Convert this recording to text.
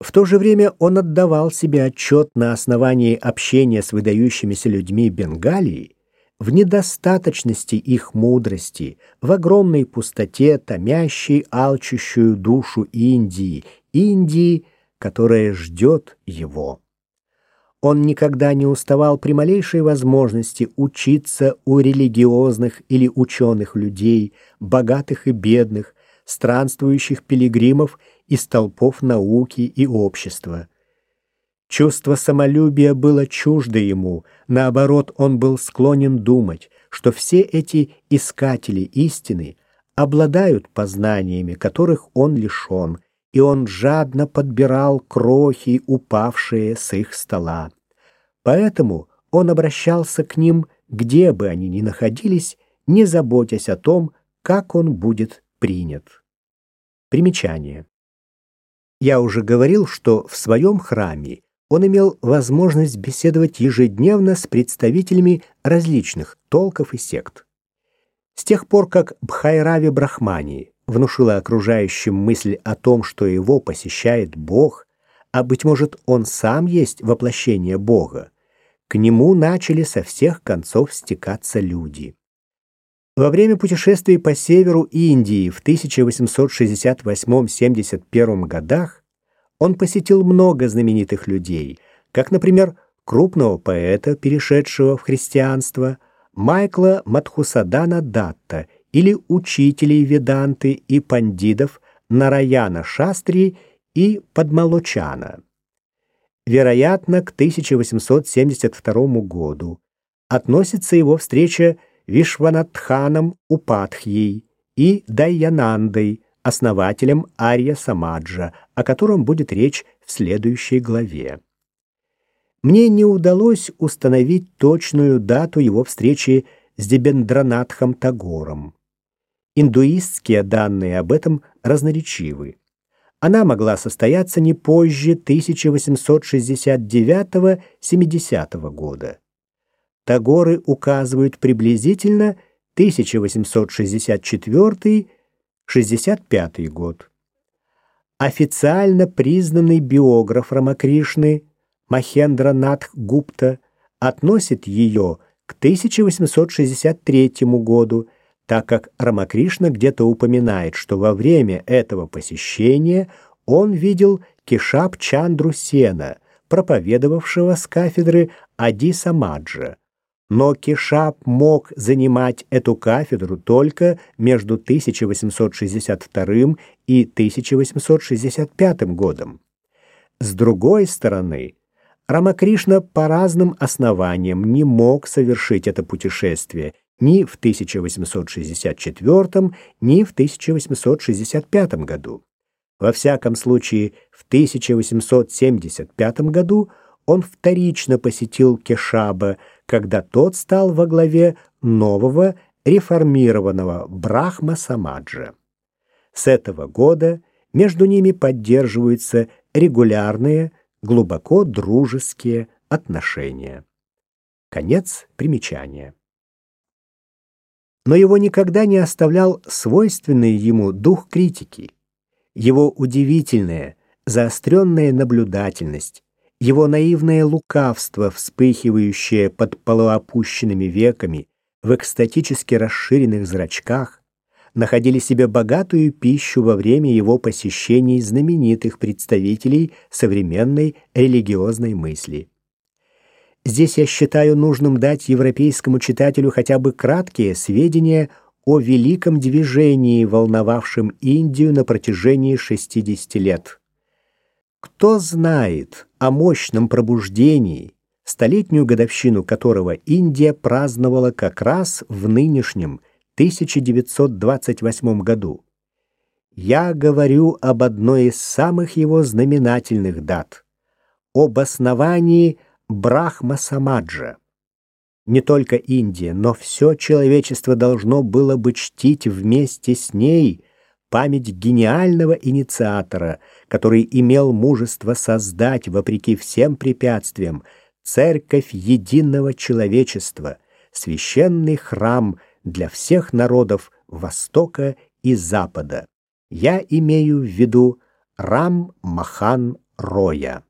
В то же время он отдавал себе отчет на основании общения с выдающимися людьми Бенгалии в недостаточности их мудрости, в огромной пустоте, томящей, алчущую душу Индии, Индии, которая ждет его. Он никогда не уставал при малейшей возможности учиться у религиозных или ученых людей, богатых и бедных, странствующих пилигримов из толпов науки и общества. Чувство самолюбия было чуждо ему, наоборот, он был склонен думать, что все эти искатели истины обладают познаниями, которых он лишен, и он жадно подбирал крохи, упавшие с их стола. Поэтому он обращался к ним, где бы они ни находились, не заботясь о том, как он будет принят. Примечание. Я уже говорил, что в своем храме он имел возможность беседовать ежедневно с представителями различных толков и сект. С тех пор, как Бхайрави Брахмани внушила окружающим мысль о том, что его посещает Бог, а, быть может, он сам есть воплощение Бога, к нему начали со всех концов стекаться люди. Во время путешествий по северу Индии в 1868-71 годах он посетил много знаменитых людей, как, например, крупного поэта, перешедшего в христианство, Майкла Матхусадана Датта или учителей Веданты и пандидов Нараяна Шастри и Падмалочана. Вероятно, к 1872 году относится его встреча Вишванатханом Упадхьей и Дайянандой, основателем Арья Самаджа, о котором будет речь в следующей главе. Мне не удалось установить точную дату его встречи с Дебендранатхом Тагором. Индуистские данные об этом разноречивы. Она могла состояться не позже 1869-70 года. Тагоры указывают приблизительно 1864 65 год. Официально признанный биограф Рамакришны Махендра Надх Гупта относит ее к 1863 году, так как Рамакришна где-то упоминает, что во время этого посещения он видел Кишап Чандру Сена, проповедовавшего с кафедры Ади Самаджа но Кишап мог занимать эту кафедру только между 1862 и 1865 годом. С другой стороны, Рамакришна по разным основаниям не мог совершить это путешествие ни в 1864, ни в 1865 году. Во всяком случае, в 1875 году он вторично посетил Кешаба, когда тот стал во главе нового реформированного Брахма Самаджа. С этого года между ними поддерживаются регулярные, глубоко дружеские отношения. Конец примечания. Но его никогда не оставлял свойственный ему дух критики, его удивительная, заостренная наблюдательность, его наивное лукавство, вспыхивающее под полуопущенными веками, в экстатически расширенных зрачках, находили себе богатую пищу во время его посещений знаменитых представителей современной религиозной мысли. Здесь я считаю нужным дать европейскому читателю хотя бы краткие сведения о великом движении, волновавшем Индию на протяжении 60 лет. Кто знает о мощном пробуждении, столетнюю годовщину которого Индия праздновала как раз в нынешнем 1928 году. Я говорю об одной из самых его знаменательных дат — об основании Брахма-Самаджа. Не только Индия, но все человечество должно было бы чтить вместе с ней память гениального инициатора, который имел мужество создать, вопреки всем препятствиям, церковь единого человечества, священный храм для всех народов Востока и Запада. Я имею в виду Рам Махан Роя.